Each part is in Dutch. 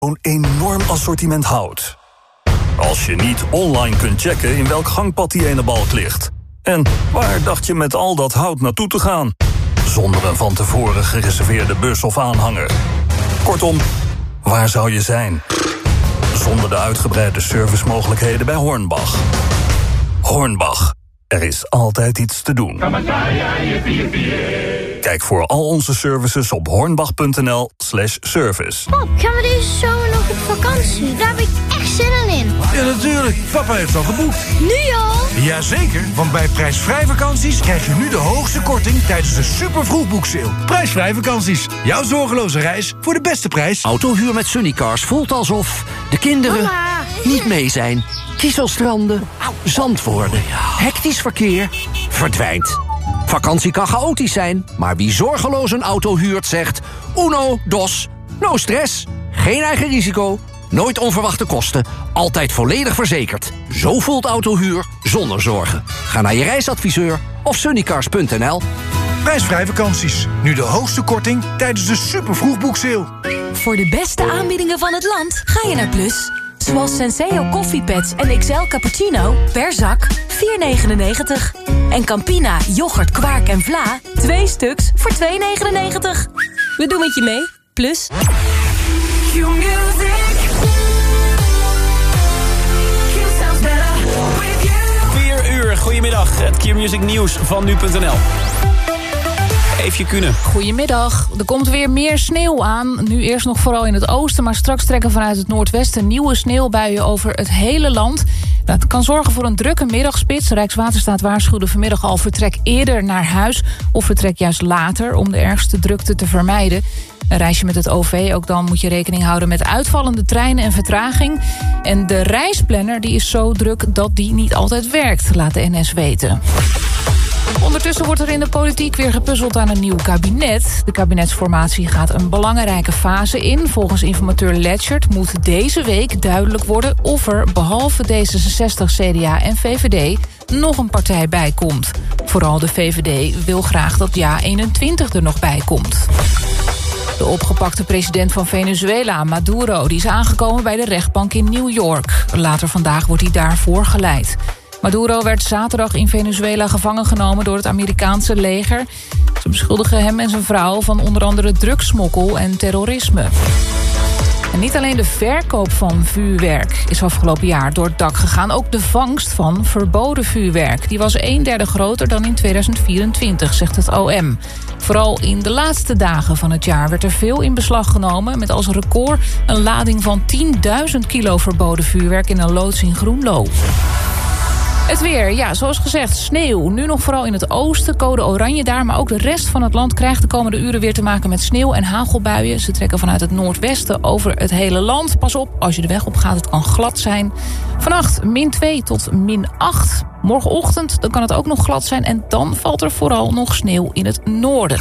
Een enorm assortiment hout. Als je niet online kunt checken in welk gangpad die ene balk ligt. En waar dacht je met al dat hout naartoe te gaan? Zonder een van tevoren gereserveerde bus of aanhanger. Kortom, waar zou je zijn? Zonder de uitgebreide servicemogelijkheden bij Hornbach. Hornbach, er is altijd iets te doen. Kijk voor al onze services op hornbach.nl slash service. Pap, gaan we deze zomer nog op vakantie? Daar heb ik echt zin in. Ja, natuurlijk. Papa heeft al geboekt. Nu al? Jazeker, want bij prijsvrij vakanties krijg je nu de hoogste korting tijdens de super vroegboekseil. Prijsvrij vakanties. Jouw zorgeloze reis voor de beste prijs. Autohuur met Sunnycars voelt alsof de kinderen Mama. niet mee zijn. Kieselstranden, zand worden, hectisch verkeer, verdwijnt. Vakantie kan chaotisch zijn, maar wie zorgeloos een auto huurt zegt... Uno, dos, no stress, geen eigen risico, nooit onverwachte kosten... altijd volledig verzekerd. Zo voelt autohuur zonder zorgen. Ga naar je reisadviseur of sunnycars.nl. Prijsvrij vakanties. Nu de hoogste korting tijdens de super vroegboekseil. Voor de beste aanbiedingen van het land ga je naar Plus. Zoals Senseo koffiepads en XL cappuccino per zak 4,99. En Campina, yoghurt, kwark en vla 2 stuks voor 2,99. We doen het je mee. Plus. 4 uur, goedemiddag. Het Q-Music nieuws van nu.nl. Eefje. Goedemiddag. Er komt weer meer sneeuw aan. Nu eerst nog vooral in het oosten, maar straks trekken vanuit het noordwesten nieuwe sneeuwbuien over het hele land. Dat kan zorgen voor een drukke middagspits. Rijkswaterstaat waarschuwde vanmiddag al vertrek eerder naar huis of vertrek juist later om de ergste drukte te vermijden. Een reisje met het OV, ook dan moet je rekening houden met uitvallende treinen en vertraging. En de reisplanner die is zo druk dat die niet altijd werkt, laat de NS weten. Ondertussen wordt er in de politiek weer gepuzzeld aan een nieuw kabinet. De kabinetsformatie gaat een belangrijke fase in. Volgens informateur Letchert moet deze week duidelijk worden... of er behalve D66, CDA en VVD nog een partij bij komt. Vooral de VVD wil graag dat JA21 er nog bij komt. De opgepakte president van Venezuela, Maduro... die is aangekomen bij de rechtbank in New York. Later vandaag wordt hij daar voorgeleid. Maduro werd zaterdag in Venezuela gevangen genomen door het Amerikaanse leger. Ze beschuldigen hem en zijn vrouw van onder andere drugsmokkel en terrorisme. Niet alleen de verkoop van vuurwerk is afgelopen jaar door het dak gegaan. Ook de vangst van verboden vuurwerk. Die was een derde groter dan in 2024, zegt het OM. Vooral in de laatste dagen van het jaar werd er veel in beslag genomen... met als record een lading van 10.000 kilo verboden vuurwerk in een loods in Groenlo. Het weer, ja, zoals gezegd, sneeuw. Nu nog vooral in het oosten, code oranje daar... maar ook de rest van het land krijgt de komende uren weer te maken met sneeuw en hagelbuien. Ze trekken vanuit het noordwesten over het hele land. Pas op, als je de weg op gaat, het kan glad zijn. Vannacht min 2 tot min 8. Morgenochtend dan kan het ook nog glad zijn... en dan valt er vooral nog sneeuw in het noorden.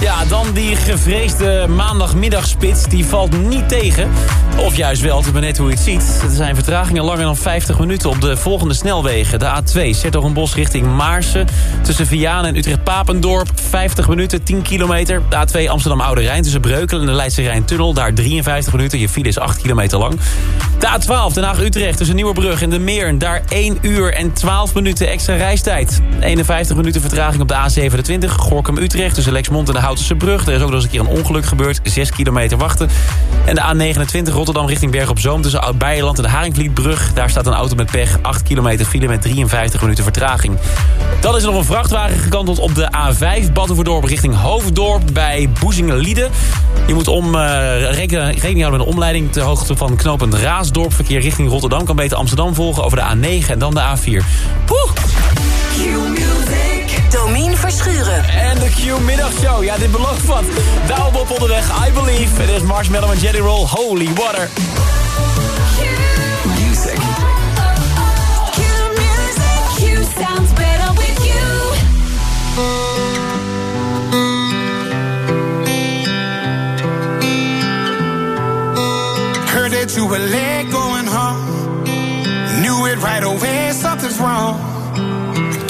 Ja, dan die gevreesde maandagmiddagspits. Die valt niet tegen. Of juist wel, het is maar net hoe je het ziet. Er zijn vertragingen langer dan 50 minuten op de volgende snelwegen. De A2, Sertogenbos richting Maarsen. Tussen Vianen en Utrecht-Papendorp. 50 minuten, 10 kilometer. De A2 Amsterdam-Oude Rijn tussen Breukelen en de Leidse Rijn-tunnel. Daar 53 minuten, je file is 8 kilometer lang. De A12 Den Haag-Utrecht tussen Nieuwerbrug en de Meern. Daar 1 uur en 12 minuten extra reistijd. 51 minuten vertraging op de A27 Gorkum-Utrecht tussen Lexmond en de Houtense Brug. Er is ook nog eens een keer een ongeluk gebeurd. 6 kilometer wachten. En de A29 Rotterdam richting Berg op Zoom tussen Oud-Beijerland en de Haringvlietbrug. Daar staat een auto met pech. 8 kilometer file met 53 minuten vertraging. Dan is er nog een vrachtwagen gekanteld op de A5 Badhoevedorp richting Hoofddorp bij Boezingen-Lieden. Je moet om, uh, rekening, houden met een omleiding ter hoogte van knooppunt Raasdorp. Verkeer richting Rotterdam kan beter Amsterdam volgen over de A9 en dan de A4. Poeh! Domien Verschuren. En de Q-middagshow. Ja, dit belooft wat. Douwe op onderweg, I Believe. Het is Marshmallow en Jelly Roll, Holy Water. Music. sounds better with you. You were late going home. Knew it right away, something's wrong.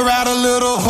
Pour out a little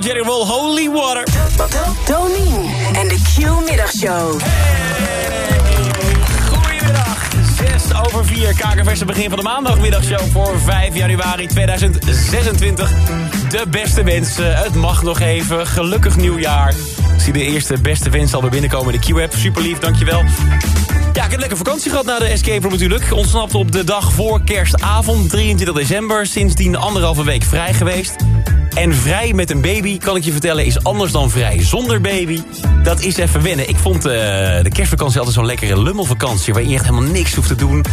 Jerry Roll, Holy Water. Domien en de Q-middagshow. Goedemiddag, 6 over 4. Kakerverse begin van de maandagmiddagshow voor 5 januari 2026. De beste wensen, het mag nog even. Gelukkig nieuwjaar. Ik zie de eerste beste wensen alweer binnenkomen in de Q-app. Super lief, dankjewel. Ja, ik heb lekker vakantie gehad na de escape room natuurlijk. Ontsnapt op de dag voor kerstavond, 23 december. Sindsdien anderhalve week vrij geweest. En vrij met een baby, kan ik je vertellen, is anders dan vrij zonder baby. Dat is even wennen. Ik vond eh, de kerstvakantie altijd zo'n lekkere lummelvakantie... waarin je echt helemaal niks hoeft te doen.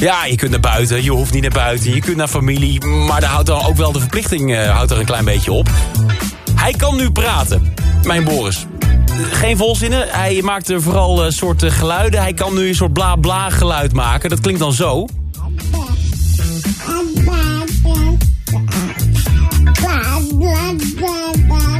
Ja, je kunt naar buiten, je hoeft niet naar buiten, je kunt naar familie... maar daar houdt dan ook wel de verplichting eh, houdt er een klein beetje op. Hij kan nu praten, mijn Boris. Geen volzinnen, hij maakt er vooral een soort eh, geluiden. Hij kan nu een soort bla-bla geluid maken. Dat klinkt dan zo.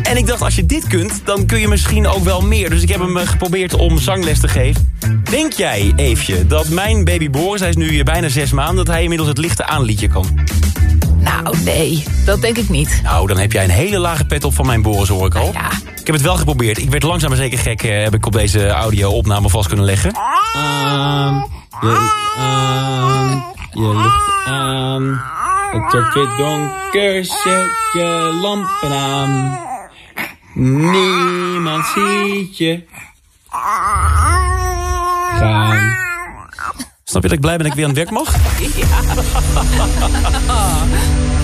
En ik dacht, als je dit kunt, dan kun je misschien ook wel meer. Dus ik heb hem eh, geprobeerd om zangles te geven. Denk jij, Eefje, dat mijn baby Boris, hij is nu bijna zes maanden... dat hij inmiddels het lichte aanliedje kan? Nou, nee, dat denk ik niet. Nou, dan heb jij een hele lage pet op van mijn Boris, hoor ik al. Ja. Ik heb het wel geprobeerd. Ik werd langzaam maar zeker gek, eh, heb ik op deze audio-opname vast kunnen leggen. Aan, je, aan, je lucht aan. Het wordt weer donker, zet je lampen aan. Niemand ziet je gaan. Snap je dat ik blij ben dat ik weer aan het werk mag?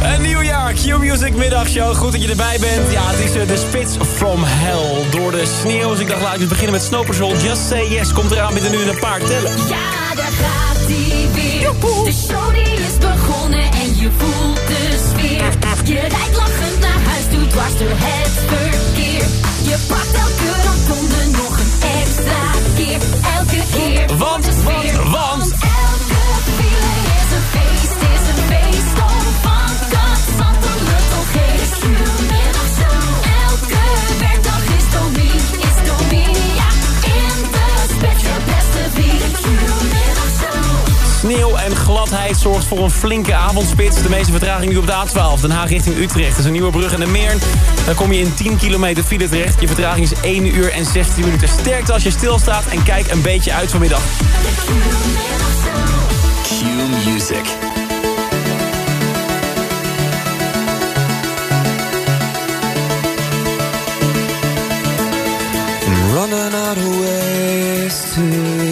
Een nieuw jaar, Q-Music middagshow. Goed dat je erbij bent. Ja, het is eh, de Spits from Hell door de sneeuw. Dus ik dacht, laat ik eens beginnen met Snow Patrol. Just Say Yes komt eraan binnen nu in een paar tellen. Ja, daar gaat hij weer. De show die is je voelt de sfeer. Je rijdt lachend naar huis, doet dwars door het verkeer. Je pakt elke rotonde nog een extra keer. Elke keer Want, het Sneeuw en gladheid zorgt voor een flinke avondspits. De meeste vertraging nu op de A12. Den Haag richting Utrecht. Dat is een nieuwe brug in de Meern. Dan kom je in 10 kilometer file terecht. Je vertraging is 1 uur en 16 minuten. Sterkte als je stilstaat en kijk een beetje uit vanmiddag. Q-Music. I'm running out of ways to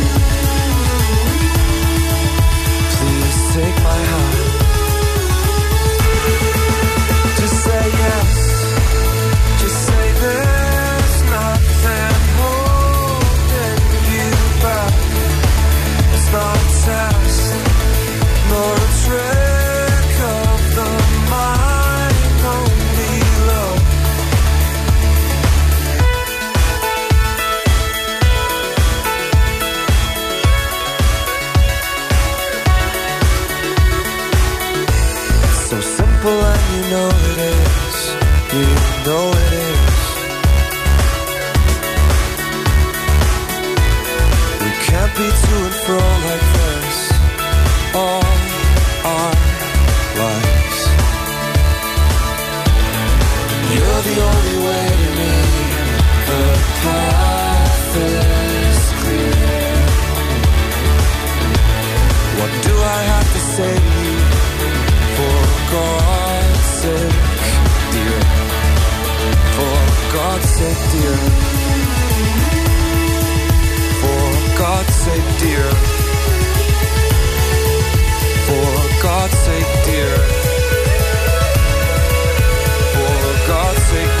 You're the only way to me. the path is clear. What do I have to say? For God's sake, dear. For God's sake, dear. For God's sake, dear. For God's sake, dear. music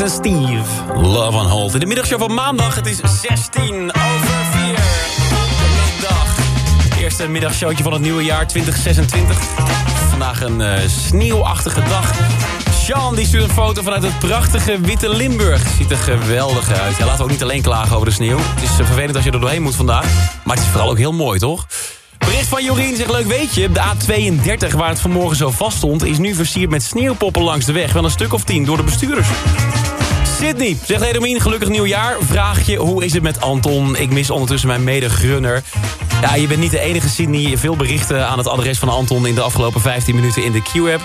En Steve. Love on Hold. In de middagshow van maandag, het is 16 over 4. Middag. Eerste middagshowtje van het nieuwe jaar 2026. Vandaag een eh, sneeuwachtige dag. Sean die stuurt een foto vanuit het prachtige witte Limburg. Ziet er geweldig uit. Ja, laten we ook niet alleen klagen over de sneeuw. Het is eh, vervelend als je er doorheen moet vandaag. Maar het is vooral ook heel mooi, toch? Bericht van Jorien zegt, leuk weet je, de A32 waar het vanmorgen zo vast stond... is nu versierd met sneeuwpoppen langs de weg. Wel een stuk of tien door de bestuurders. Sydney, zegt Edomien, gelukkig nieuwjaar. Vraag je, hoe is het met Anton? Ik mis ondertussen mijn mede-grunner. Ja, je bent niet de enige Sydney. Veel berichten aan het adres van Anton in de afgelopen 15 minuten in de Q-app.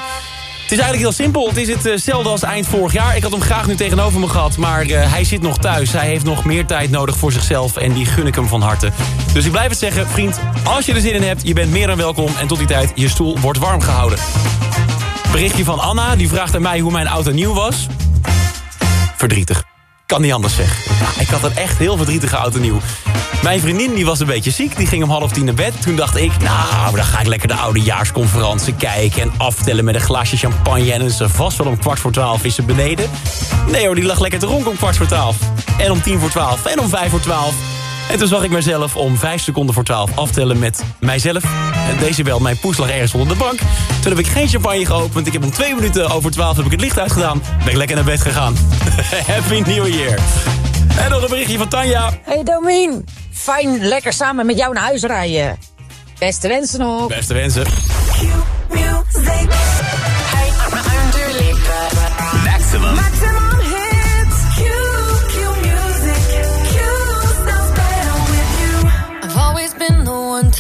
Het is eigenlijk heel simpel. Het is hetzelfde als eind vorig jaar. Ik had hem graag nu tegenover me gehad, maar eh, hij zit nog thuis. Hij heeft nog meer tijd nodig voor zichzelf en die gun ik hem van harte. Dus ik blijf het zeggen, vriend, als je er zin in hebt... je bent meer dan welkom en tot die tijd, je stoel wordt warm gehouden. Berichtje van Anna, die vraagt aan mij hoe mijn auto nieuw was. Verdrietig. Kan niet anders zeggen. Ja, ik had een echt heel verdrietige auto nieuw. Mijn vriendin die was een beetje ziek, die ging om half tien naar bed. Toen dacht ik, nou, dan ga ik lekker de oudejaarsconferentie kijken... en aftellen met een glaasje champagne... en ze vast wel om kwart voor twaalf is ze beneden. Nee hoor, die lag lekker te ronken om kwart voor twaalf. En om tien voor twaalf, en om vijf voor twaalf. En toen zag ik mezelf om vijf seconden voor twaalf aftellen met mijzelf. En deze wel, mijn poes lag ergens onder de bank. Toen heb ik geen champagne geopend. Ik heb om twee minuten over twaalf heb ik het licht uitgedaan. Ben ik lekker naar bed gegaan. Happy New Year. En nog een berichtje van Tanja. Hey Domien, fijn lekker samen met jou naar huis rijden. Beste wensen nog. Beste wensen. Maximum. Maximum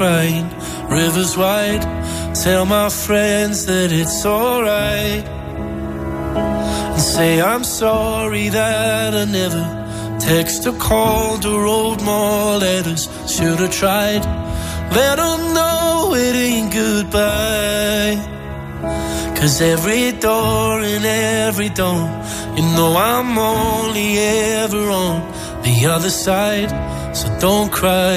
crying. Rivers wide, tell my friends that it's alright. And say I'm sorry that I never text or called or wrote more letters. Should've tried. Let them know it ain't goodbye. Cause every door and every door, you know I'm only ever on the other side. So don't cry,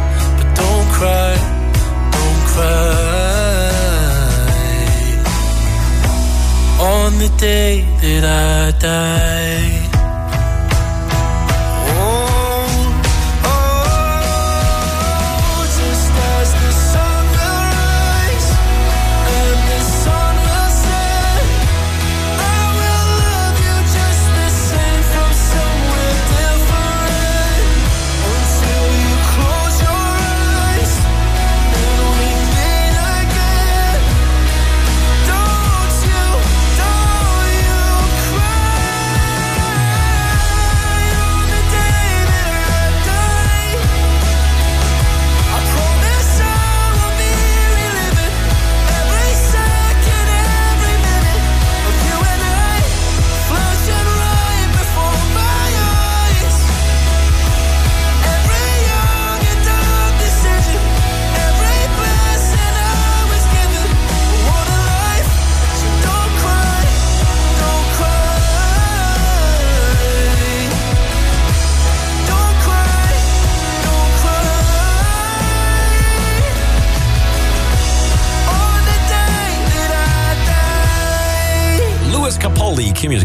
Don't cry, don't cry. On the day that I die.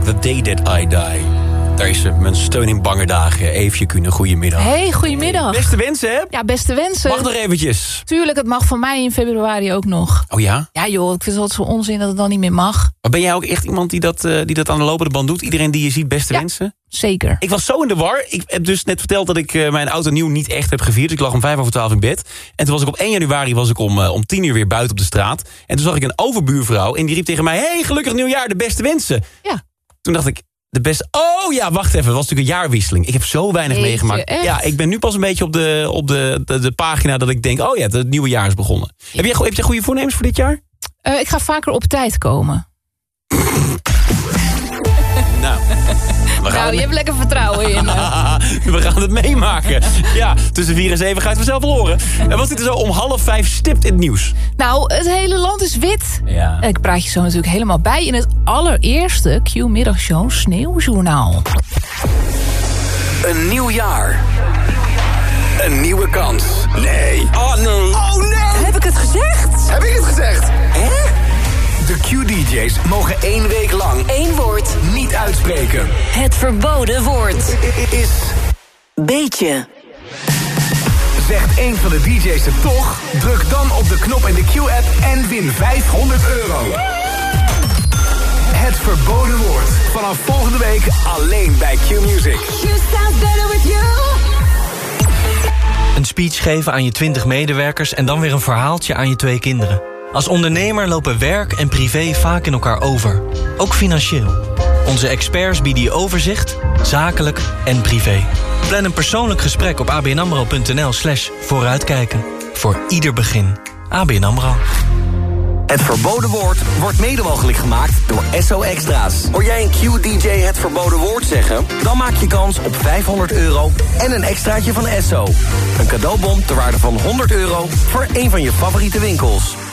The Day That I Die. Daar is eh, mijn steun in bange dagen. Eefje kunnen, goedemiddag. Hey, goedemiddag. Beste wensen, hè? Ja, beste wensen. Mag nog eventjes. Tuurlijk, het mag van mij in februari ook nog. Oh ja? Ja joh, ik vind het altijd zo onzin dat het dan niet meer mag. Maar ben jij ook echt iemand die dat, eh, die dat aan de lopende band doet? Iedereen die je ziet, beste wensen? Zeker. Ik was zo in de war. Ik heb dus net verteld dat ik eh, mijn auto nieuw niet echt heb gevierd. Dus ik lag om vijf over twaalf in bed. En toen was ik op 1 januari was ik om, eh, om 10 uur weer buiten op de straat. En toen zag ik een overbuurvrouw en die riep tegen mij... hey, gelukkig nieuwjaar, de beste wensen. Ja. Toen dacht ik, de beste... Oh ja, wacht even, het was natuurlijk een jaarwisseling. Ik heb zo weinig Jeetje, meegemaakt. echt? Ja, ik ben nu pas een beetje op, de, op de, de, de pagina dat ik denk... oh ja, het nieuwe jaar is begonnen. Heb, jij, heb jij goede voornemens voor dit jaar? Eh, ik ga vaker op tijd komen. Nou, we gaan Nou, je hebt lekker vertrouwen in. eh. we gaan het meemaken. Ja, tussen 4 en 7 ga je het vanzelf horen. En wat zit er zo om half vijf stipt in het nieuws? Nou, het hele land is wit. Ja. En ik praat je zo natuurlijk helemaal bij in het allereerste Q-middagshow Sneeuwjournaal. Een nieuw jaar. Een nieuwe kans. Nee. Oh nee. Oh nee. Heb ik het gezegd? Heb ik het gezegd? De Q-DJ's mogen één week lang Eén woord. niet uitspreken. Het verboden woord. Is Beetje. Zegt één van de DJ's het toch? Druk dan op de knop in de Q-app en win 500 euro. Het verboden woord. Vanaf volgende week alleen bij Q-Music. You sound better with you. Een speech geven aan je 20 medewerkers en dan weer een verhaaltje aan je twee kinderen. Als ondernemer lopen werk en privé vaak in elkaar over. Ook financieel. Onze experts bieden je overzicht, zakelijk en privé. Plan een persoonlijk gesprek op abnamro.nl slash vooruitkijken. Voor ieder begin. ABN AMRO. Het verboden woord wordt mede mogelijk gemaakt door SO Extra's. Hoor jij een Q-DJ het verboden woord zeggen? Dan maak je kans op 500 euro en een extraatje van SO. Een cadeaubon ter waarde van 100 euro voor een van je favoriete winkels.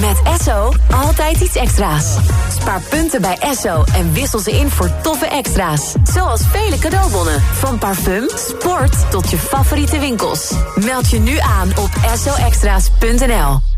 Met Esso altijd iets extra's. Spaar punten bij Esso en wissel ze in voor toffe extra's. Zoals vele cadeaubonnen. Van parfum, sport tot je favoriete winkels. Meld je nu aan op essoextra's.nl.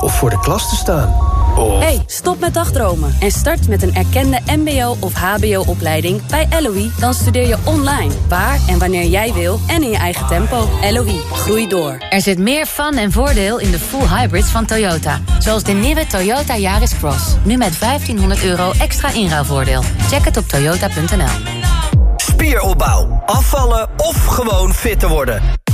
Of voor de klas te staan? Of... Hey, stop met dagdromen en start met een erkende mbo- of hbo-opleiding bij LOE. Dan studeer je online, waar en wanneer jij wil en in je eigen tempo. LOE, groei door. Er zit meer fun en voordeel in de full hybrids van Toyota. Zoals de nieuwe Toyota Yaris Cross. Nu met 1500 euro extra inruilvoordeel. Check het op toyota.nl. Spieropbouw, afvallen of gewoon fit te worden.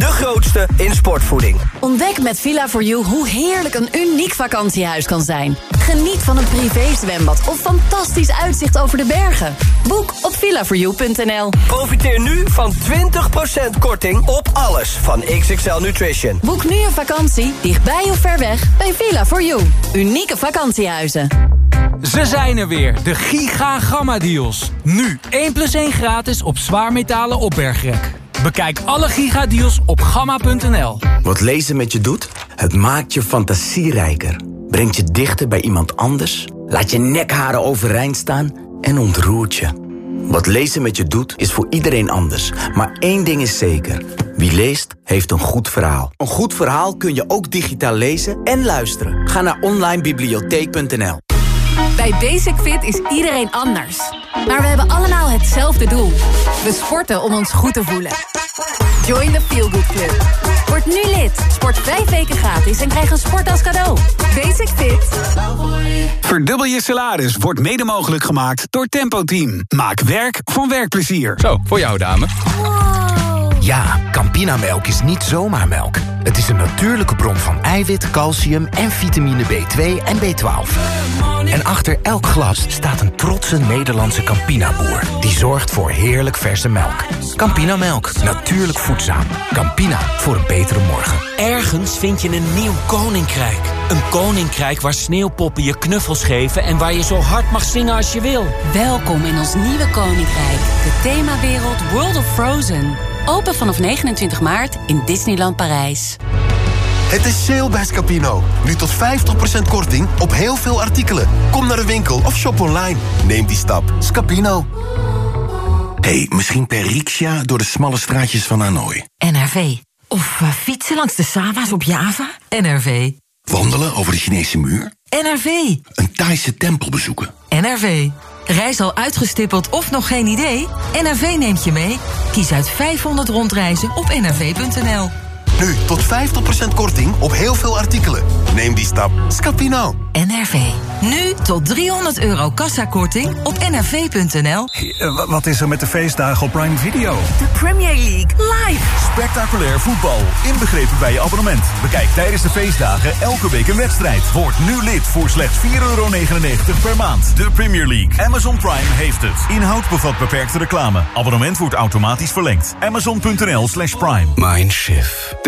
De grootste in sportvoeding. Ontdek met Villa4You hoe heerlijk een uniek vakantiehuis kan zijn. Geniet van een privézwembad of fantastisch uitzicht over de bergen. Boek op villa4you.nl. Profiteer nu van 20% korting op alles van XXL Nutrition. Boek nu een vakantie, dichtbij of ver weg, bij Villa4You. Unieke vakantiehuizen. Ze zijn er weer, de Giga Gamma Deals. Nu 1 plus 1 gratis op zwaarmetalen opbergrek. Bekijk alle gigadeals op gamma.nl. Wat lezen met je doet? Het maakt je fantasierijker. Brengt je dichter bij iemand anders. Laat je nekharen overeind staan en ontroert je. Wat lezen met je doet is voor iedereen anders. Maar één ding is zeker. Wie leest, heeft een goed verhaal. Een goed verhaal kun je ook digitaal lezen en luisteren. Ga naar onlinebibliotheek.nl Bij Basic Fit is iedereen anders. Maar we hebben allemaal hetzelfde doel. We sporten om ons goed te voelen. Join the Feel Good Club. Word nu lid. Sport vijf weken gratis en krijg een sport als cadeau. Basic Fit. Verdubbel je salaris wordt mede mogelijk gemaakt door Tempo Team. Maak werk van werkplezier. Zo, voor jou dame. Ja, Campinamelk is niet zomaar melk. Het is een natuurlijke bron van eiwit, calcium en vitamine B2 en B12. En achter elk glas staat een trotse Nederlandse Campina-boer... die zorgt voor heerlijk verse melk. Campinamelk, natuurlijk voedzaam. Campina, voor een betere morgen. Ergens vind je een nieuw koninkrijk. Een koninkrijk waar sneeuwpoppen je knuffels geven... en waar je zo hard mag zingen als je wil. Welkom in ons nieuwe koninkrijk. De themawereld World of Frozen. Open vanaf 29 maart in Disneyland Parijs. Het is sale bij Scapino. Nu tot 50% korting op heel veel artikelen. Kom naar de winkel of shop online. Neem die stap. Scapino. hey, misschien per riksja door de smalle straatjes van Hanoi. NRV. Of uh, fietsen langs de Sava's op Java. NRV. Wandelen over de Chinese muur. NRV. Een Thaise tempel bezoeken. NRV. Reis al uitgestippeld of nog geen idee? NRV neemt je mee. Kies uit 500 rondreizen op nrv.nl. Nu tot 50% korting op heel veel artikelen. Neem die stap. Scapino. NRV. Nu tot 300 euro kassakorting op nrv.nl. Wat is er met de feestdagen op Prime Video? De Premier League live. Spectaculair voetbal. Inbegrepen bij je abonnement. Bekijk tijdens de feestdagen elke week een wedstrijd. Word nu lid voor slechts 4,99 euro per maand. De Premier League. Amazon Prime heeft het. Inhoud bevat beperkte reclame. Abonnement wordt automatisch verlengd. Amazon.nl slash prime. Mindshift.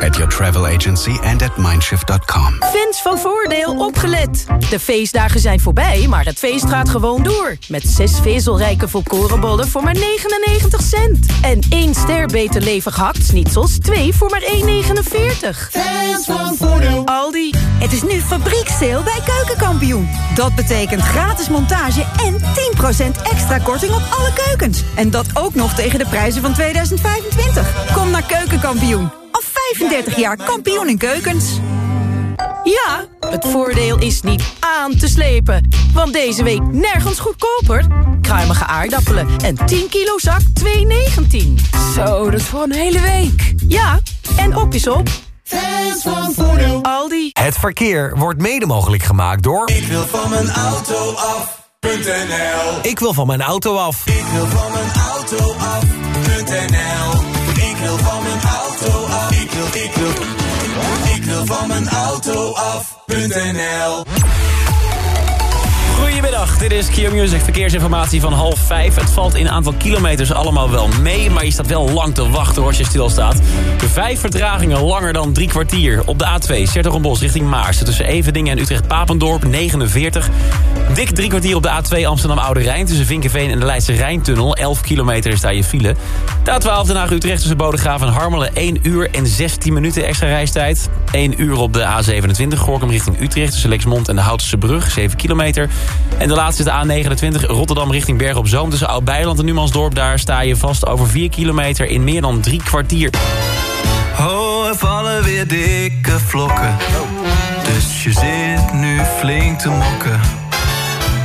At your travel agency and at mindshift.com. Fans van Voordeel opgelet. De feestdagen zijn voorbij, maar het feest gaat gewoon door. Met zes vezelrijke volkorenbollen voor maar 99 cent. En één ster beter levig hakt schnitzel, twee voor maar 1,49. Fans van Voordeel. Aldi. Het is nu fabrieksteel bij Keukenkampioen. Dat betekent gratis montage en 10% extra korting op alle keukens. En dat ook nog tegen de prijzen van 2025. Kom naar Keukenkampioen. Al 35 jaar kampioen in keukens. Ja, het voordeel is niet aan te slepen. Want deze week nergens goedkoper. Kruimige aardappelen en 10 kilo zak 2,19. Zo, dat is voor een hele week. Ja, en op is op. Fans van Voordeel. Aldi. Het verkeer wordt mede mogelijk gemaakt door... Ik wil van mijn auto af.nl Ik wil van mijn auto af. Ik wil van mijn auto af.nl Ik wil van van mijn auto af.nl Dit is Kia Music. Verkeersinformatie van half vijf. Het valt in aantal kilometers allemaal wel mee... maar je staat wel lang te wachten als je stilstaat. Vijf vertragingen langer dan drie kwartier. Op de A2, Sertogenbos richting Maarsen... tussen Evendingen en Utrecht-Papendorp, 49. Dik drie kwartier op de A2 Amsterdam-Oude Rijn... tussen Vinkenveen en de Leidse Rijntunnel. 11 kilometer is daar je file. De A12 Den Haag-Utrecht tussen Bodegraaf en Harmelen... 1 uur en 16 minuten extra reistijd. 1 uur op de A27 Gorkum richting Utrecht... tussen Lexmond en de Houtse Brug, 7 kilometer... En is de A29 Rotterdam richting Bergen op Zoom. Tussen Oud-Beiland en Numansdorp. Daar sta je vast over 4 kilometer in meer dan drie kwartier. Oh, er vallen weer dikke vlokken. Dus je zit nu flink te mokken.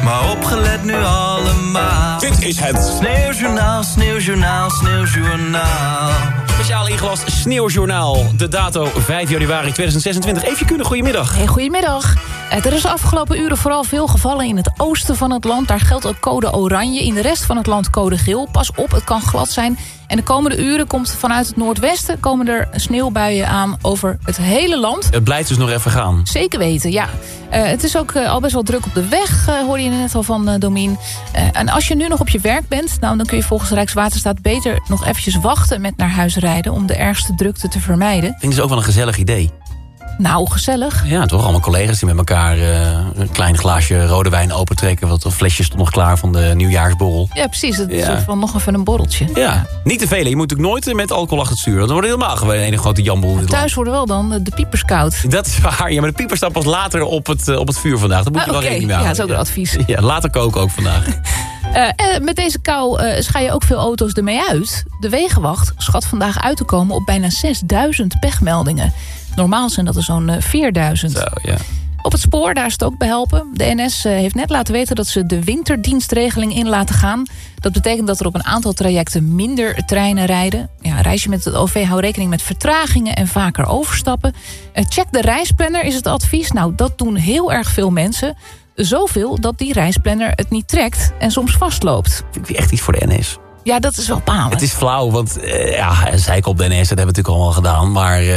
Maar opgelet nu allemaal. Dit is het Sneeuwjournaal, sneeuwjournaal, sneeuwjournaal. Speciaal ingelast Sneeuwjournaal. De dato 5 januari 2026. Even kunnen, goedemiddag. Hey, goedemiddag. Eh, Er is de afgelopen uren vooral veel gevallen in het oosten van het land. Daar geldt ook code oranje. In de rest van het land code geel. Pas op, het kan glad zijn. En de komende uren komt vanuit het noordwesten... komen er sneeuwbuien aan over het hele land. Het blijft dus nog even gaan. Zeker weten, ja. Eh, het is ook eh, al best wel druk op de weg, uh, hoorde je net al van uh, Domien. en als je nu nog op je werk bent... Nou, dan kun je volgens Rijkswaterstaat beter nog eventjes wachten met naar huis rijden... om de ergste drukte te vermijden. Ik vind het ook wel een gezellig idee. Nou, gezellig. Ja, toch? Allemaal collega's die met elkaar uh, een klein glaasje rode wijn opentrekken. Want een flesje stond nog klaar van de nieuwjaarsborrel. Ja, precies. Het is ja. van nog even een borreltje. Ja. ja. niet te veel. Je moet natuurlijk nooit met alcohol achter het sturen. Dan wordt het helemaal gewoon een hele grote jamboel. Thuis worden wel dan de piepers koud. Dat is waar. Ja, maar de piepers staan pas later op het, op het vuur vandaag. Daar moet ah, je wel okay. rekening mee houden. Ja, dat is ook een advies. Ja, later koken ook vandaag. Uh, met deze kou uh, schij je ook veel auto's ermee uit. De Wegenwacht schat vandaag uit te komen op bijna 6000 pechmeldingen. Normaal zijn dat er zo'n uh, 4000. Zo, ja. Op het spoor, daar is het ook behelpen. De NS heeft net laten weten dat ze de winterdienstregeling in laten gaan. Dat betekent dat er op een aantal trajecten minder treinen rijden. Ja, reis je met het OV, hou rekening met vertragingen en vaker overstappen. check de reisplanner is het advies. Nou, dat doen heel erg veel mensen. Zoveel dat die reisplanner het niet trekt en soms vastloopt. Vind ik echt iets voor de NS. Ja, dat is wel palen. Het is flauw, want uh, ja, op de dat hebben we natuurlijk allemaal gedaan. Maar uh,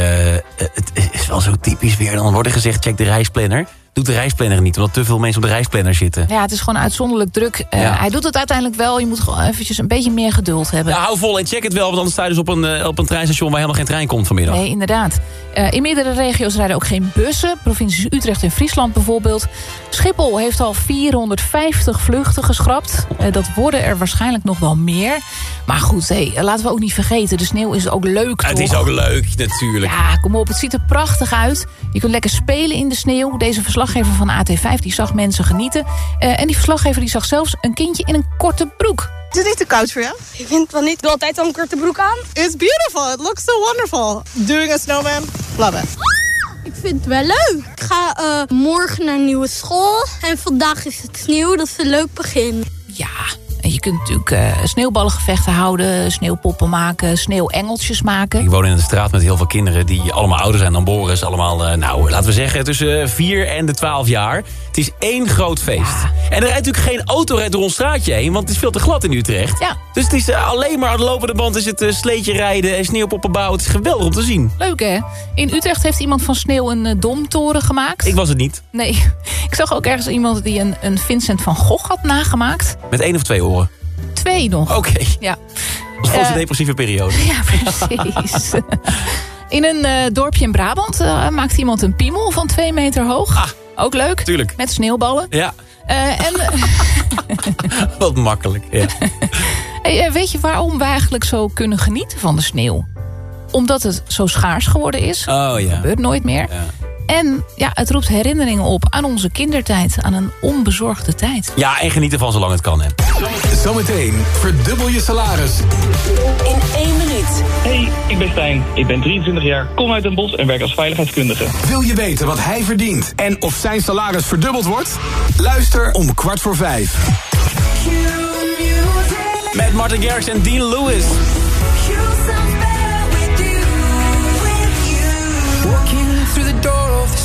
het is wel zo typisch weer. Dan wordt er gezegd, check de reisplanner. Doet de reisplanner niet, omdat te veel mensen op de reisplanner zitten. Ja, het is gewoon uitzonderlijk druk. Uh, ja. Hij doet het uiteindelijk wel. Je moet gewoon eventjes een beetje meer geduld hebben. Ja, hou vol en check het wel, want anders sta je dus op een, op een treinstation... waar helemaal geen trein komt vanmiddag. Nee, inderdaad. in meerdere regio's rijden ook geen bussen. Provincies Utrecht en Friesland bijvoorbeeld. Schiphol heeft al 450 vluchten geschrapt. dat worden er waarschijnlijk nog wel meer. Maar goed, hey, laten we ook niet vergeten. De sneeuw is ook leuk, Het toch? is ook leuk, natuurlijk. Ja, kom op. Het ziet er prachtig uit. Je kunt lekker spelen in de sneeuw. Deze verslaggever van AT5 die zag mensen genieten. Uh, en die verslaggever die zag zelfs een kindje in een korte broek. Is het niet te koud voor jou? Ik vind het wel niet. Ik doe altijd al een korte broek aan. It's beautiful. It looks so wonderful. Doing a snowman. Love it. Ik vind het wel leuk. Ik ga uh, morgen naar een nieuwe school. En vandaag is het sneeuw. Dat is een leuk begin. Ja, je kunt natuurlijk uh, sneeuwballengevechten houden, sneeuwpoppen maken, sneeuwengeltjes maken. Ik woon in een straat met heel veel kinderen die allemaal ouder zijn dan Boris. Allemaal, uh, nou, laten we zeggen, tussen 4 en de 12 jaar. Het is één groot feest. Ja. En er rijdt natuurlijk geen auto door ons straatje heen, want het is veel te glad in Utrecht. Ja. Dus het is uh, alleen maar aan de lopende band is het sleetje rijden en sneeuwpoppen bouwen. Het is geweldig om te zien. Leuk hè? In Utrecht heeft iemand van sneeuw een domtoren gemaakt. Ik was het niet. Nee. Ik zag ook ergens iemand die een, een Vincent van Gogh had nagemaakt. Met één of twee oren? Twee nog. Oké. Okay. Ja. Dat was uh, een depressieve periode. Ja, precies. in een uh, dorpje in Brabant uh, maakt iemand een piemel van twee meter hoog. Ah, Ook leuk. Tuurlijk. Met sneeuwballen. Ja. en, Wat makkelijk, ja. hey, weet je waarom we eigenlijk zo kunnen genieten van de sneeuw? Omdat het zo schaars geworden is. Oh ja. gebeurt nooit meer. Ja. En ja, het roept herinneringen op aan onze kindertijd. Aan een onbezorgde tijd. Ja, en genieten van zolang het kan. Hè. Zometeen verdubbel je salaris. In één minuut. Hey, ik ben Stijn. Ik ben 23 jaar, kom uit Den Bosch en werk als veiligheidskundige. Wil je weten wat hij verdient en of zijn salaris verdubbeld wordt? Luister om kwart voor vijf. Met Martin Garrix en Dean Lewis.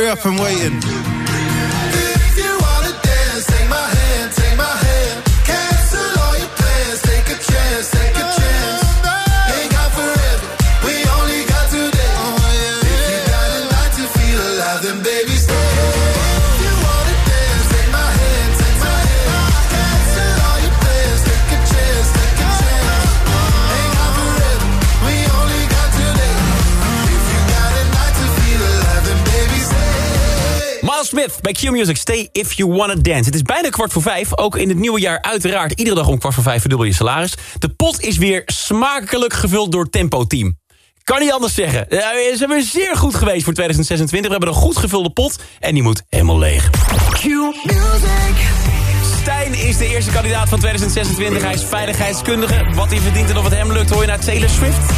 hurry up and waiting. Smith bij Q-Music. Stay if you wanna dance. Het is bijna kwart voor vijf. Ook in het nieuwe jaar uiteraard. Iedere dag om kwart voor vijf verdubbel je salaris. De pot is weer smakelijk gevuld door Tempo Team. Kan niet anders zeggen. Ze hebben zeer goed geweest voor 2026. We hebben een goed gevulde pot en die moet helemaal leeg. Q-Music. Stijn is de eerste kandidaat van 2026. Hij is veiligheidskundige. Wat hij verdient en of het hem lukt hoor je naar Taylor Swift.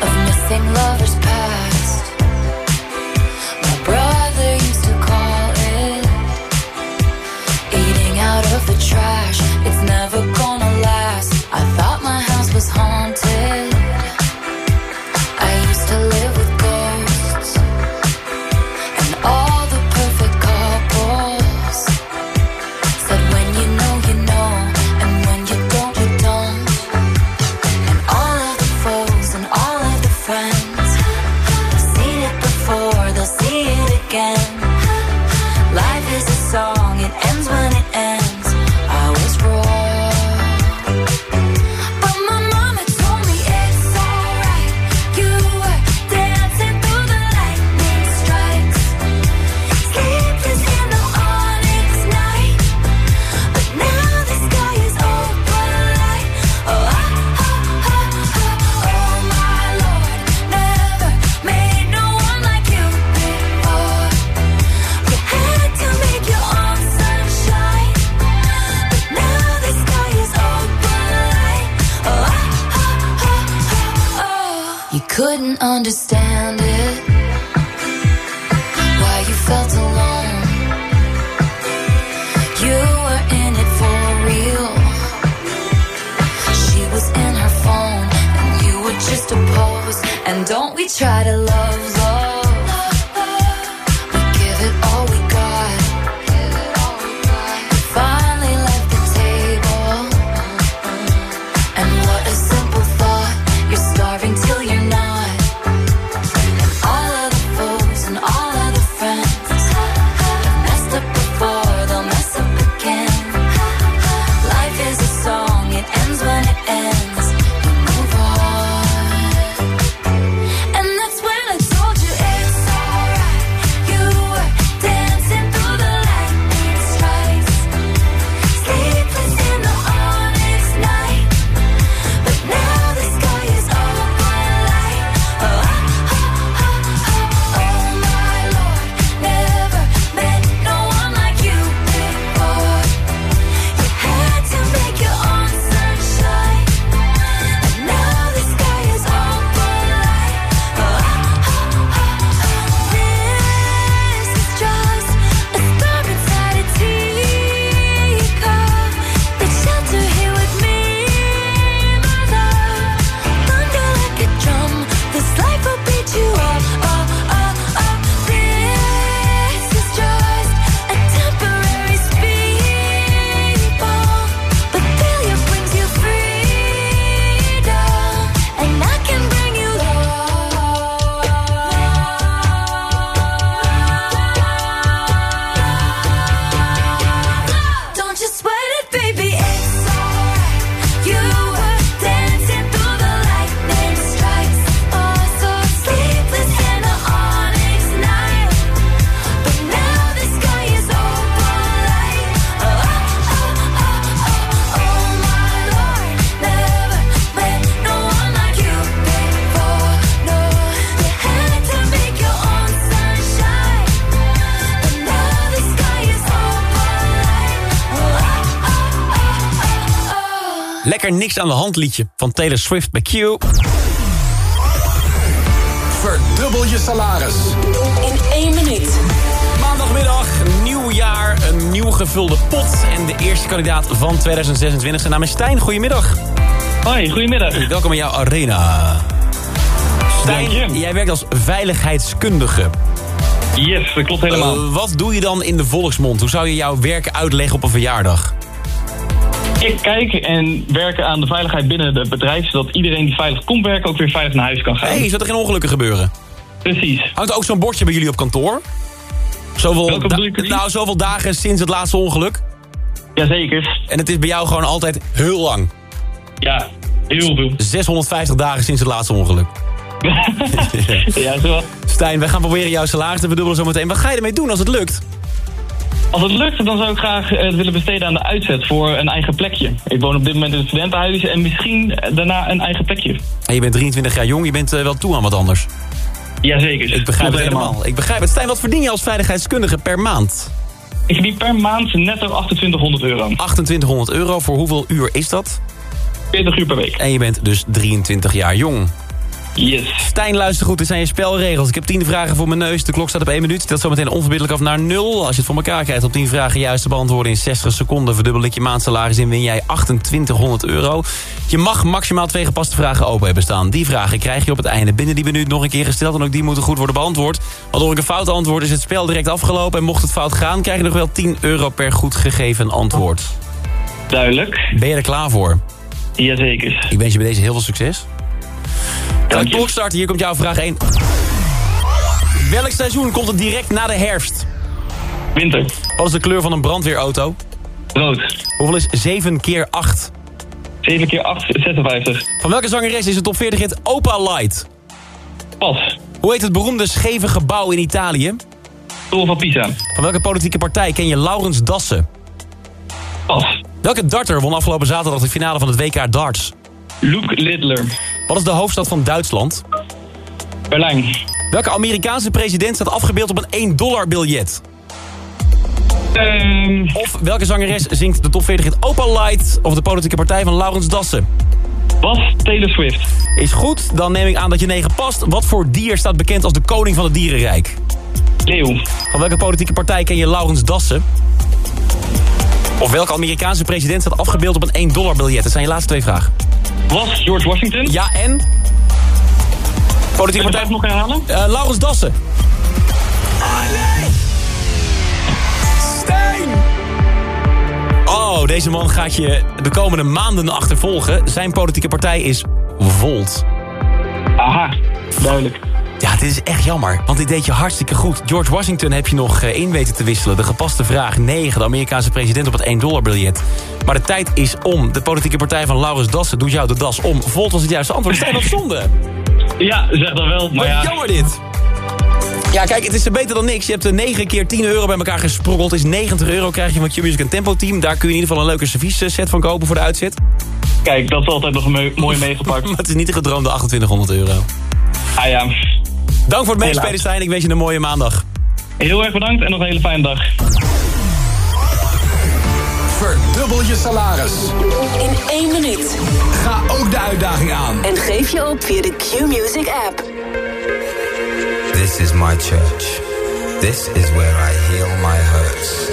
Of missing lovers past. the trash, it's never gonna last. I thought my house was haunted. lekker niks aan de hand liedje van Taylor Swift bij Q. Verdubbel je salaris. In één minuut. Maandagmiddag, nieuw jaar, een nieuw gevulde pot. En de eerste kandidaat van 2026. Zijn naam is Stijn. Goedemiddag. Hoi, goedemiddag. Welkom in jouw arena. Stijn, jij werkt als veiligheidskundige. Yes, dat klopt helemaal. Eh, wat doe je dan in de volksmond? Hoe zou je jouw werk uitleggen op een verjaardag? Kijk en werk aan de veiligheid binnen het bedrijf... zodat iedereen die veilig komt werken ook weer veilig naar huis kan gaan. Hé, hey, zodat er geen ongelukken gebeuren? Precies. Hangt er ook zo'n bordje bij jullie op kantoor? Zoveel, nou, zoveel dagen sinds het laatste ongeluk? Jazeker. En het is bij jou gewoon altijd heel lang? Ja, heel veel. 650 dagen sinds het laatste ongeluk. ja, zo. Stijn, wij gaan proberen jouw salaris te verdubbelen zometeen. Wat ga je ermee doen als het lukt? Als het lukt, dan zou ik graag eh, het willen besteden aan de uitzet voor een eigen plekje. Ik woon op dit moment in een studentenhuis en misschien eh, daarna een eigen plekje. En je bent 23 jaar jong, je bent eh, wel toe aan wat anders. Jazeker. Ik begrijp het helemaal. Ik begrijp het. Stijn, wat verdien je als veiligheidskundige per maand? Ik verdien per maand netto 2800 euro. 2800 euro, voor hoeveel uur is dat? 40 uur per week. En je bent dus 23 jaar jong. Yes. Stijn, luister goed, dit zijn je spelregels. Ik heb 10 vragen voor mijn neus. De klok staat op 1 minuut. Dat zometeen onverbiddelijk af naar 0. Als je het voor elkaar krijgt op 10 vragen juist te beantwoorden in 60 seconden... verdubbel ik je maandsalaris in, win jij 2800 euro. Je mag maximaal twee gepaste vragen open hebben staan. Die vragen krijg je op het einde binnen die minuut nog een keer gesteld... en ook die moeten goed worden beantwoord. Want door ik een fout antwoord is het spel direct afgelopen... en mocht het fout gaan, krijg je nog wel 10 euro per goed gegeven antwoord. Duidelijk. Ben je er klaar voor? Jazeker. Ik wens je bij deze heel veel succes. Kan ik klok starten? Hier komt jouw vraag 1. Welk seizoen komt er direct na de herfst? Winter. Wat is de kleur van een brandweerauto? Rood. Hoeveel is 7 keer 8? 7 keer 8 is 56. Van welke zangeres is de top 40 hit Opa Light? Pas. Hoe heet het beroemde scheve gebouw in Italië? Toren van Pisa. Van welke politieke partij ken je Laurens Dassen? Pas. Welke darter won afgelopen zaterdag de finale van het WK darts? Luke Littler. Wat is de hoofdstad van Duitsland? Berlijn. Welke Amerikaanse president staat afgebeeld op een 1 dollar biljet? Ehm, Of welke zangeres zingt de top 40 hit Opa Light... of de politieke partij van Laurens Dassen? Was Taylor Swift. Is goed, dan neem ik aan dat je 9 past. Wat voor dier staat bekend als de koning van het dierenrijk? Leeuw. Van welke politieke partij ken je Laurens Dassen? Of welke Amerikaanse president staat afgebeeld op een 1 dollar biljet? Dat zijn je laatste twee vragen. Was George Washington. Ja, en? Politieke partij... nog herhalen? Eh, Laurens Dassen. Oh, deze man gaat je de komende maanden achtervolgen. Zijn politieke partij is Volt. Aha, duidelijk. Ja, dit is echt jammer, want dit deed je hartstikke goed. George Washington heb je nog eh, in weten te wisselen. De gepaste vraag 9, de Amerikaanse president op het 1 dollar biljet. Maar de tijd is om. De politieke partij van Laurens Dassen doet jou de das om. Volt was het juiste antwoord. Stijn, wat zonde. Ja, zeg dat wel, maar ja. jammer dit. Ja, kijk, het is beter dan niks. Je hebt er 9 keer 10 euro bij elkaar gesprokkeld. Is 90 euro krijg je van Q-Music en Tempo Team. Daar kun je in ieder geval een leuke servies set van kopen voor de uitzet. Kijk, dat is altijd nog mooi meegepakt. Maar het is niet de gedroomde 2800 euro. Ah ja. Dank voor het meespelen. Stijn. Ik wens je een mooie maandag. Heel erg bedankt en nog een hele fijne dag. Verdubbel je salaris. In één minuut. Ga ook de uitdaging aan. En geef je op via de Q-Music app. This is my church. This is where I heal my hurts.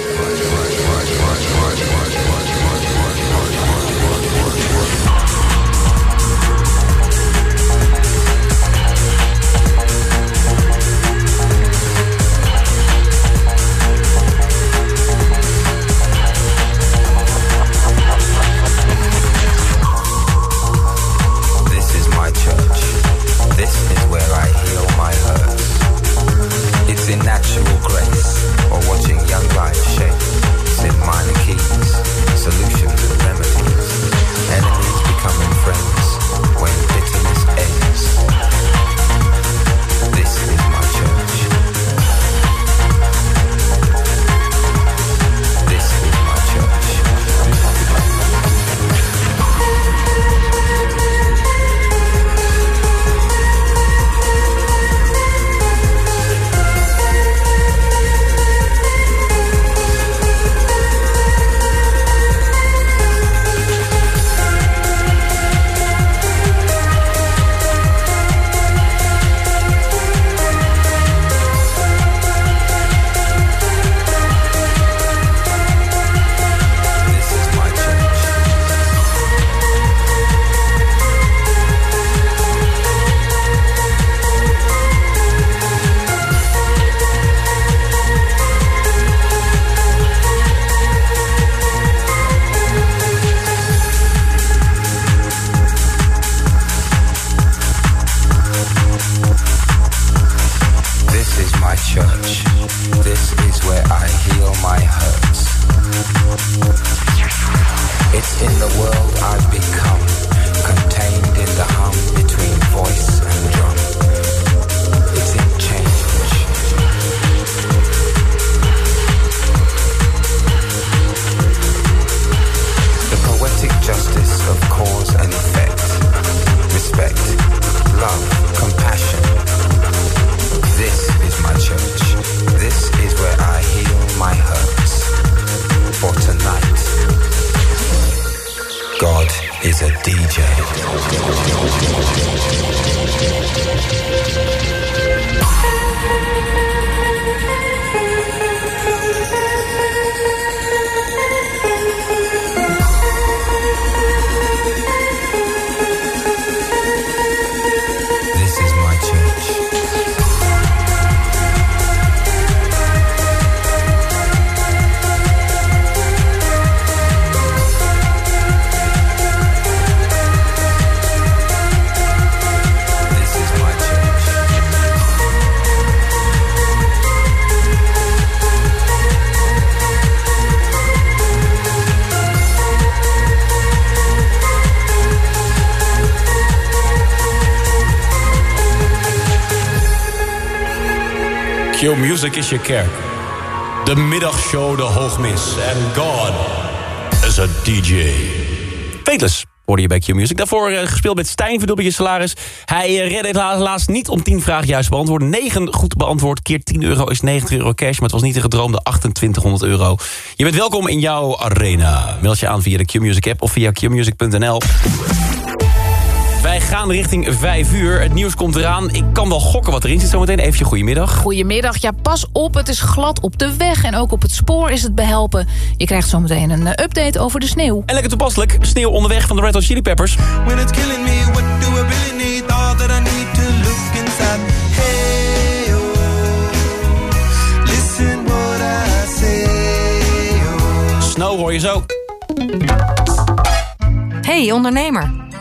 Music is je kerk. De middagshow, de hoogmis. En God is a DJ. Fateless hoorde je bij Q Music. Daarvoor eh, gespeeld met Stijn, verdubbel je salaris. Hij uh, redde het helaas niet om 10 vragen juist beantwoorden. 9 goed beantwoord, keer 10 euro is 90 euro cash. Maar het was niet de gedroomde 2800 euro. Je bent welkom in jouw arena. Meld je aan via de Q Music app of via qmusic.nl. Wij gaan richting 5 uur. Het nieuws komt eraan. Ik kan wel gokken wat erin zit zometeen. Even goedemiddag. Goedemiddag. Ja, pas op. Het is glad op de weg en ook op het spoor is het behelpen. Je krijgt zometeen een eh, update over de sneeuw. En lekker toepasselijk. Sneeuw onderweg van de Red Hot Chili Peppers. When it's killing me, what do I really need? All that I need to look inside. Hey, oh, listen what I say. Oh. Snow hoor je zo. Hey ondernemer,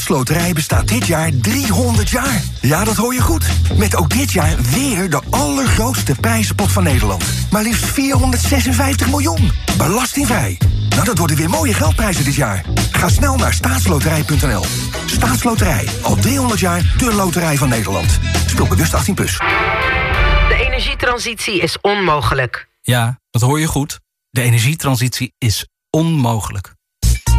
Staatsloterij bestaat dit jaar 300 jaar. Ja, dat hoor je goed. Met ook dit jaar weer de allergrootste prijzenpot van Nederland. Maar liefst 456 miljoen. Belastingvrij. Nou, dat worden weer mooie geldprijzen dit jaar. Ga snel naar staatsloterij.nl. Staatsloterij. Al 300 jaar de loterij van Nederland. Speel bewust 18+. Plus. De energietransitie is onmogelijk. Ja, dat hoor je goed. De energietransitie is onmogelijk.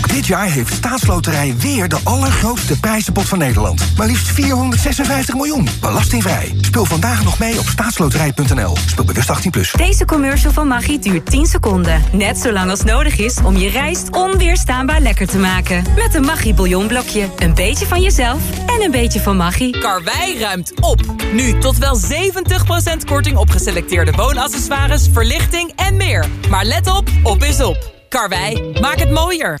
Ook dit jaar heeft Staatsloterij weer de allergrootste prijzenpot van Nederland. Maar liefst 456 miljoen. Belastingvrij. Speel vandaag nog mee op staatsloterij.nl. Speel bewust 18+. Plus. Deze commercial van Maggi duurt 10 seconden. Net zo lang als nodig is om je rijst onweerstaanbaar lekker te maken. Met een Maggi bouillonblokje. Een beetje van jezelf en een beetje van Maggi. Karwei ruimt op. Nu tot wel 70% korting op geselecteerde woonaccessoires, verlichting en meer. Maar let op, op is op. Karwei, maak het mooier.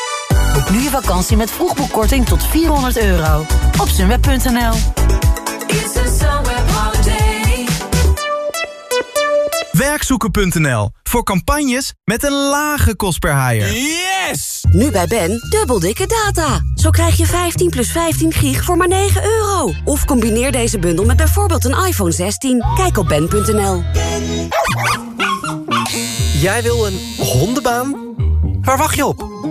Boek nu je vakantie met vroegboekkorting tot 400 euro. Op sunweb.nl Werkzoeken.nl, voor campagnes met een lage kost per haaier. Yes! Nu bij Ben, dubbel dikke data. Zo krijg je 15 plus 15 gig voor maar 9 euro. Of combineer deze bundel met bijvoorbeeld een iPhone 16. Kijk op ben.nl. Jij wil een hondenbaan? Waar wacht je op?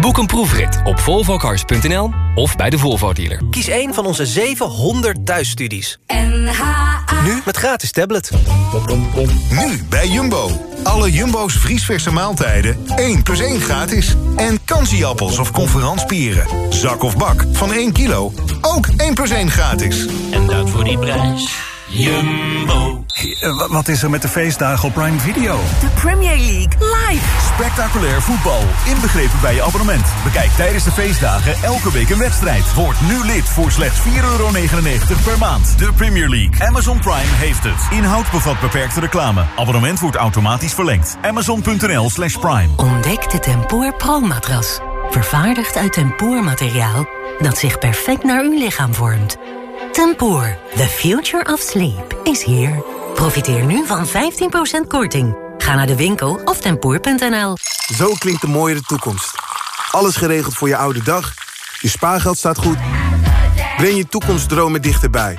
Boek een proefrit op volvocars.nl of bij de Volvo dealer. Kies een van onze 700 thuisstudies. Nu met gratis tablet. Nu bij Jumbo. Alle Jumbo's vriesverse maaltijden 1 plus 1 gratis. En kansieappels of conferanspieren. Zak of bak van 1 kilo. Ook 1 plus 1 gratis. En dat voor die prijs. Jumbo. Wat is er met de feestdagen op Prime Video? De Premier League live. Spectaculair voetbal, inbegrepen bij je abonnement. Bekijk tijdens de feestdagen elke week een wedstrijd. Word nu lid voor slechts 4,99 per maand. De Premier League. Amazon Prime heeft het. Inhoud bevat beperkte reclame. Abonnement wordt automatisch verlengd. Amazon.nl slash prime. Ontdek de Tempoor Pro-matras. Vervaardigd uit tempoormateriaal dat zich perfect naar uw lichaam vormt. Tempoor, the future of sleep, is here. Profiteer nu van 15% korting. Ga naar de winkel of tempoor.nl. Zo klinkt de mooiere toekomst. Alles geregeld voor je oude dag. Je spaargeld staat goed. Breng je toekomstdromen dichterbij.